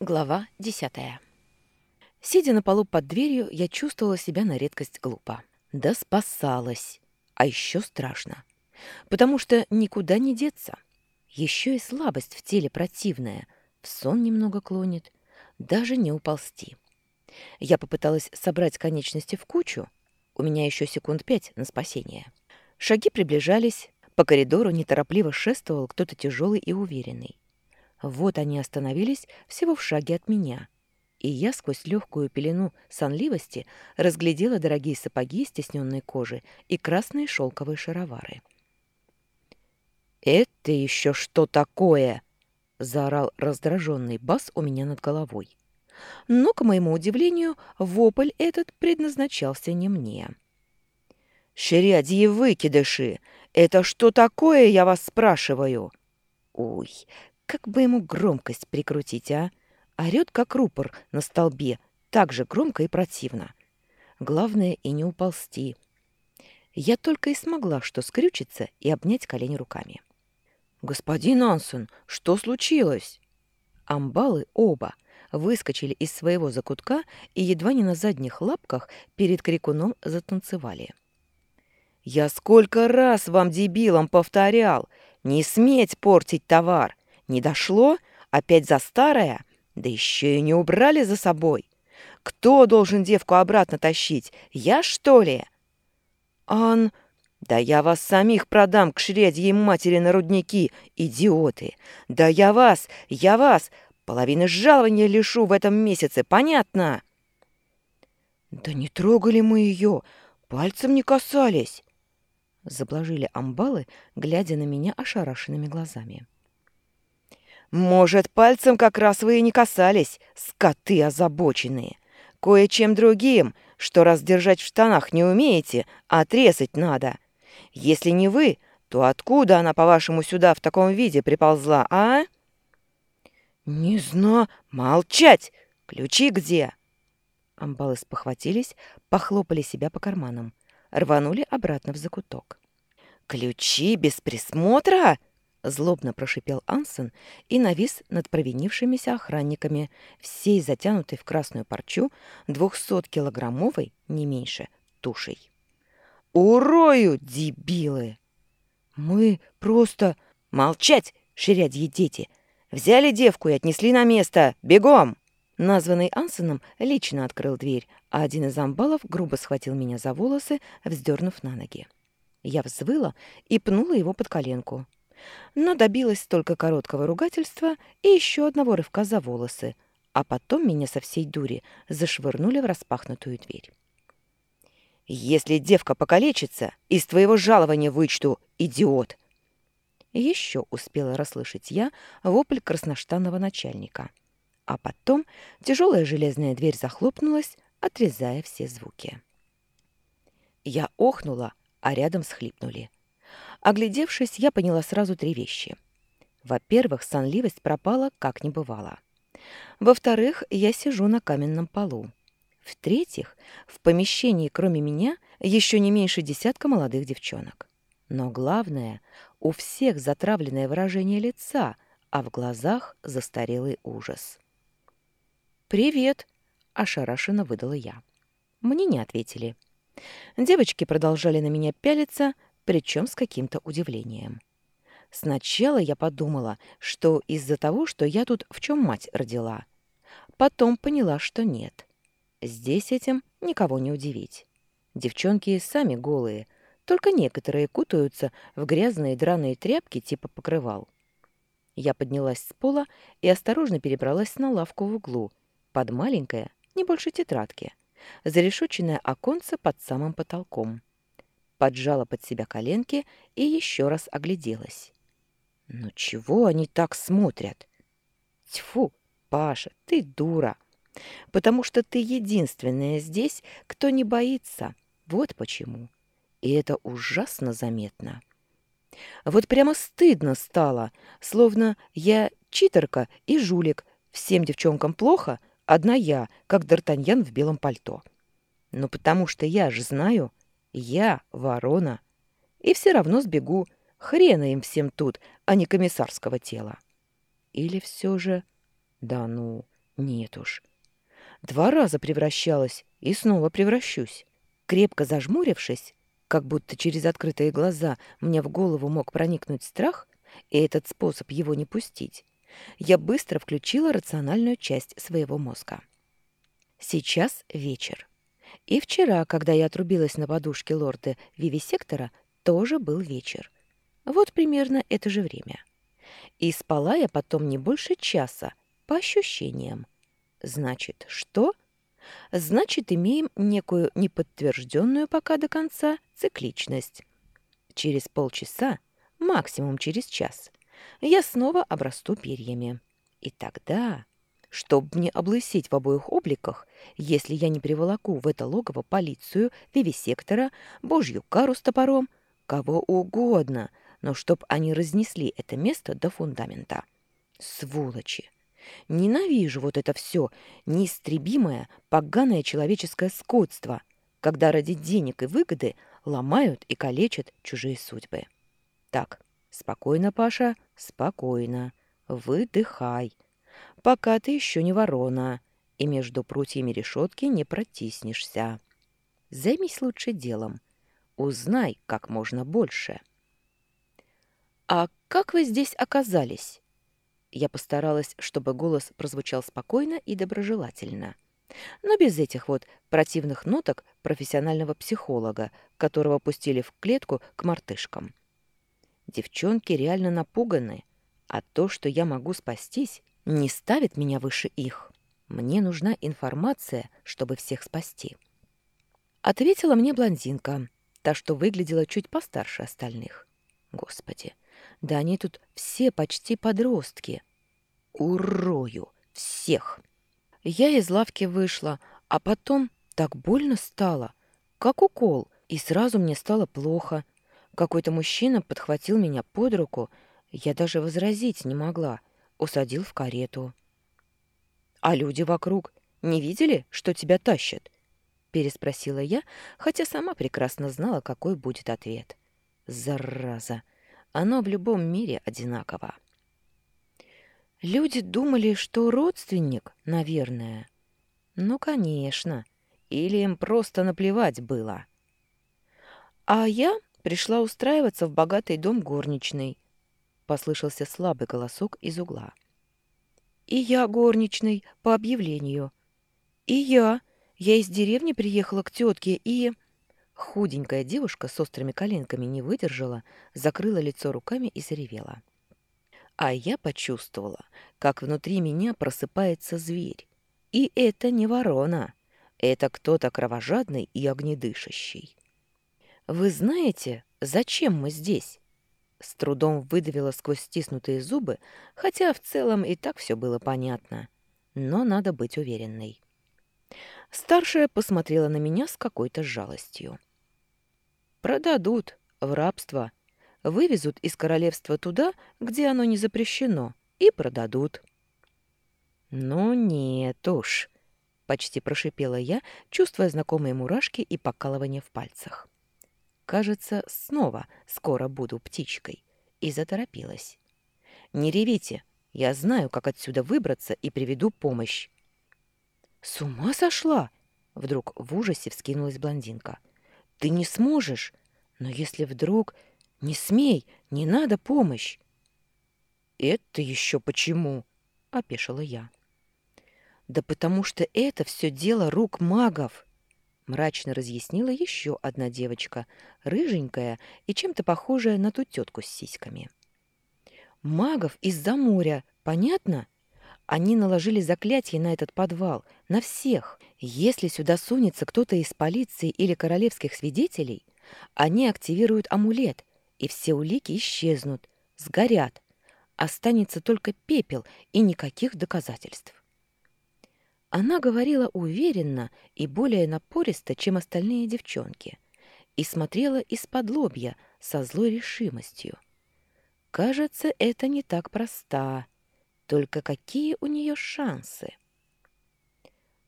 Глава десятая. Сидя на полу под дверью, я чувствовала себя на редкость глупо. Да спасалась. А еще страшно. Потому что никуда не деться. Еще и слабость в теле противная. В сон немного клонит. Даже не уползти. Я попыталась собрать конечности в кучу. У меня еще секунд пять на спасение. Шаги приближались. По коридору неторопливо шествовал кто-то тяжелый и уверенный. Вот они остановились всего в шаге от меня. И я сквозь легкую пелену сонливости разглядела дорогие сапоги из тесненной кожи и красные шелковые шаровары. «Это еще что такое?» — заорал раздраженный бас у меня над головой. Но, к моему удивлению, вопль этот предназначался не мне. «Шрядьи выкидыши! Это что такое, я вас спрашиваю?» «Ой, как бы ему громкость прикрутить, а? Орёт, как рупор на столбе, так же громко и противно. Главное и не уползти. Я только и смогла что скрючиться и обнять колени руками. «Господин Ансон, что случилось?» Амбалы оба выскочили из своего закутка и едва не на задних лапках перед крикуном затанцевали. «Я сколько раз вам, дебилам, повторял! Не сметь портить товар! Не дошло? Опять за старое? Да еще и не убрали за собой. Кто должен девку обратно тащить? Я, что ли? Ан... Да я вас самих продам к шредьей матери на рудники, идиоты! Да я вас, я вас! Половины жалования лишу в этом месяце, понятно? Да не трогали мы ее, пальцем не касались. Заблажили амбалы, глядя на меня ошарашенными глазами. Может, пальцем как раз вы и не касались, скоты озабоченные. Кое-чем другим, что раз держать в штанах не умеете, отрезать надо. Если не вы, то откуда она, по-вашему, сюда в таком виде приползла, а? Не знаю. Молчать! Ключи где? Амбалы спохватились, похлопали себя по карманам, рванули обратно в закуток. «Ключи без присмотра?» Злобно прошипел Ансен и навис над провинившимися охранниками, всей затянутой в красную парчу двухсоткилограммовой, не меньше, тушей. «Урою, дебилы!» «Мы просто...» «Молчать, ширядьи дети! Взяли девку и отнесли на место! Бегом!» Названный Ансеном лично открыл дверь, а один из амбалов грубо схватил меня за волосы, вздернув на ноги. Я взвыла и пнула его под коленку но добилась только короткого ругательства и еще одного рывка за волосы, а потом меня со всей дури зашвырнули в распахнутую дверь. «Если девка покалечится, из твоего жалования вычту, идиот!» Еще успела расслышать я вопль красноштанного начальника. А потом тяжелая железная дверь захлопнулась, отрезая все звуки. Я охнула, а рядом схлипнули. Оглядевшись, я поняла сразу три вещи. Во-первых, сонливость пропала, как не бывало. Во-вторых, я сижу на каменном полу. В-третьих, в помещении, кроме меня, еще не меньше десятка молодых девчонок. Но главное, у всех затравленное выражение лица, а в глазах застарелый ужас. «Привет!» — ошарашенно выдала я. Мне не ответили. Девочки продолжали на меня пялиться, причем с каким-то удивлением. Сначала я подумала, что из-за того, что я тут в чем мать родила. Потом поняла, что нет. Здесь этим никого не удивить. Девчонки сами голые, только некоторые кутаются в грязные драные тряпки типа покрывал. Я поднялась с пола и осторожно перебралась на лавку в углу, под маленькое, не больше тетрадки, зарешоченное оконце под самым потолком поджала под себя коленки и еще раз огляделась. «Ну чего они так смотрят?» «Тьфу, Паша, ты дура! Потому что ты единственная здесь, кто не боится. Вот почему. И это ужасно заметно. Вот прямо стыдно стало, словно я читерка и жулик. Всем девчонкам плохо, одна я, как Д'Артаньян в белом пальто. Ну потому что я же знаю, я ворона. И все равно сбегу. Хрена им всем тут, а не комиссарского тела. Или все же... Да ну, Нет уж. Два раза превращалась и снова превращусь. Крепко зажмурившись, как будто через открытые глаза мне в голову мог проникнуть страх, и этот способ его не пустить, я быстро включила рациональную часть своего мозга. Сейчас вечер. И вчера, когда я отрубилась на подушке лорда Вивисектора, тоже был вечер. Вот примерно это же время. И спала я потом не больше часа, по ощущениям. Значит, что? Значит, имеем некую неподтвержденную пока до конца цикличность. Через полчаса, максимум через час, я снова обрасту перьями. И тогда, чтоб мне облысеть в обоих обликах, если я не приволоку в это логово полицию, вивисектора, божью кару с топором, кого угодно, но чтоб они разнесли это место до фундамента. Сволочи! Ненавижу вот это все неистребимое, поганое человеческое скотство, когда ради денег и выгоды ломают и калечат чужие судьбы. Так, спокойно, Паша, спокойно. Выдыхай. Пока ты еще не ворона, и между прутьями решетки не протиснешься. Займись лучше делом. Узнай как можно больше. «А как вы здесь оказались?» Я постаралась, чтобы голос прозвучал спокойно и доброжелательно. Но без этих вот противных ноток профессионального психолога, которого пустили в клетку к мартышкам. Девчонки реально напуганы, а то, что я могу спастись, не ставит меня выше их. Мне нужна информация, чтобы всех спасти. Ответила мне блондинка, та, что выглядела чуть постарше остальных. Господи, да они тут все почти подростки. Урою всех. Я из лавки вышла, а потом так больно стало, как укол, и сразу мне стало плохо. Какой-то мужчина подхватил меня под руку, я даже возразить не могла, усадил в карету. «А люди вокруг не видели, что тебя тащат?» переспросила я, хотя сама прекрасно знала, какой будет ответ. «Зараза! Оно в любом мире одинаково. Люди думали, что родственник, наверное. Ну, конечно. Или им просто наплевать было. А я пришла устраиваться в богатый дом горничной. Послышался слабый голосок из угла. И я горничный по объявлению. И я. Я из деревни приехала к тетке и... Худенькая девушка с острыми коленками не выдержала, закрыла лицо руками и заревела. А я почувствовала, как внутри меня просыпается зверь. И это не ворона. Это кто-то кровожадный и огнедышащий. «Вы знаете, зачем мы здесь?» С трудом выдавила сквозь стиснутые зубы, хотя в целом и так все было понятно. Но надо быть уверенной. Старшая посмотрела на меня с какой-то жалостью. Продадут в рабство. Вывезут из королевства туда, где оно не запрещено, и продадут. Ну нет уж, почти прошипела я, чувствуя знакомые мурашки и покалывание в пальцах. Кажется, снова скоро буду птичкой, и заторопилась. Не ревите, я знаю, как отсюда выбраться и приведу помощь. С ума сошла? Вдруг в ужасе вскинулась блондинка. Ты не сможешь. Но если вдруг... Не смей, не надо помощь. Это еще почему? Опешила я. Да потому что это все дело рук магов. Мрачно разъяснила еще одна девочка, рыженькая и чем-то похожая на ту тетку с сиськами. Магов из-за моря, понятно? Они наложили заклятие на этот подвал, на всех. Если сюда сунется кто-то из полиции или королевских свидетелей, они активируют амулет, и все улики исчезнут, сгорят. Останется только пепел и никаких доказательств. Она говорила уверенно и более напористо, чем остальные девчонки, и смотрела из-под лобья со злой решимостью. Кажется, это не так просто. Только какие у нее шансы?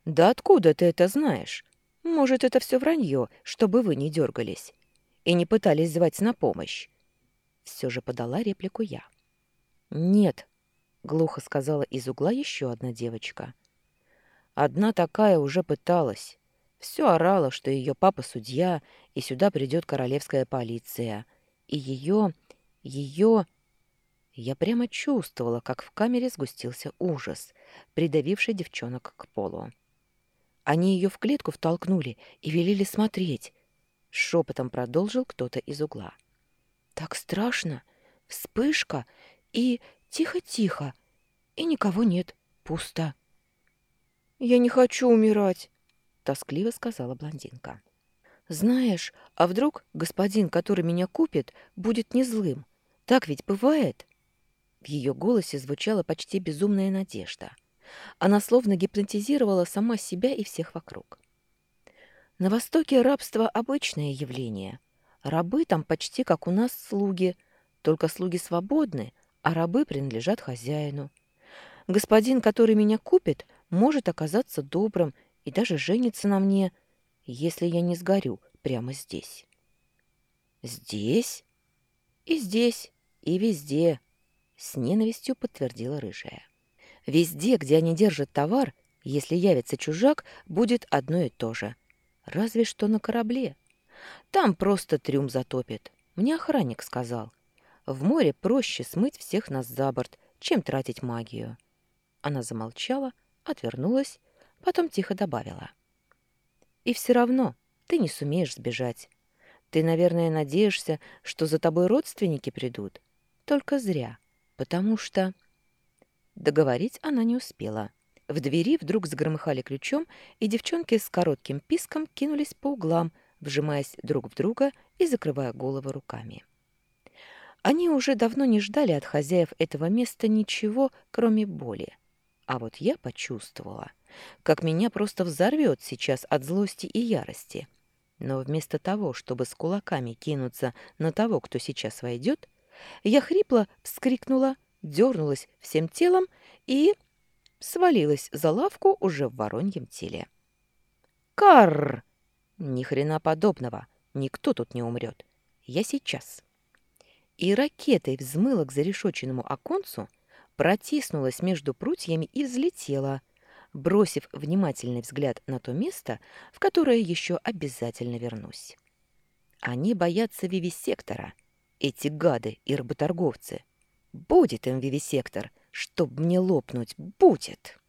Да откуда ты это знаешь? Может, это все вранье, чтобы вы не дергались и не пытались звать на помощь? Все же подала реплику я. Нет, глухо сказала из угла еще одна девочка. Одна такая уже пыталась. Все орала, что ее папа судья, и сюда придет королевская полиция. И ее... ее... Я прямо чувствовала, как в камере сгустился ужас, придавивший девчонок к полу. Они ее в клетку втолкнули и велели смотреть. Шепотом продолжил кто-то из угла. Так страшно. Вспышка и тихо-тихо. И никого нет. Пусто. «Я не хочу умирать», — тоскливо сказала блондинка. «Знаешь, а вдруг господин, который меня купит, будет не злым? Так ведь бывает?» В ее голосе звучала почти безумная надежда. Она словно гипнотизировала сама себя и всех вокруг. На Востоке рабство — обычное явление. Рабы там почти как у нас слуги, только слуги свободны, а рабы принадлежат хозяину. Господин, который меня купит, может оказаться добрым и даже женится на мне, если я не сгорю прямо здесь. Здесь? И здесь, и везде, с ненавистью подтвердила рыжая. Везде, где они держат товар, если явится чужак, будет одно и то же. Разве что на корабле. Там просто трюм затопит. Мне охранник сказал. В море проще смыть всех нас за борт, чем тратить магию. Она замолчала, отвернулась, потом тихо добавила. И все равно ты не сумеешь сбежать. Ты, наверное, надеешься, что за тобой родственники придут. Только зря, потому что... Договорить она не успела. В двери вдруг загромыхали ключом, и девчонки с коротким писком кинулись по углам, вжимаясь друг в друга и закрывая головы руками. Они уже давно не ждали от хозяев этого места ничего, кроме боли. А вот я почувствовала, как меня просто взорвет сейчас от злости и ярости. Но вместо того, чтобы с кулаками кинуться на того, кто сейчас войдет, я хрипло вскрикнула дернулась всем телом и свалилась за лавку уже в вороньем теле. Карр! Ни хрена подобного. Никто тут не умрет. Я сейчас. И ракетой взмыла к зарешоченному оконцу, протиснулась между прутьями и взлетела, бросив внимательный взгляд на то место, в которое еще обязательно вернусь. Они боятся вивисектора, эти гады и работорговцы — Будет им вивисектор, чтоб мне лопнуть, будет.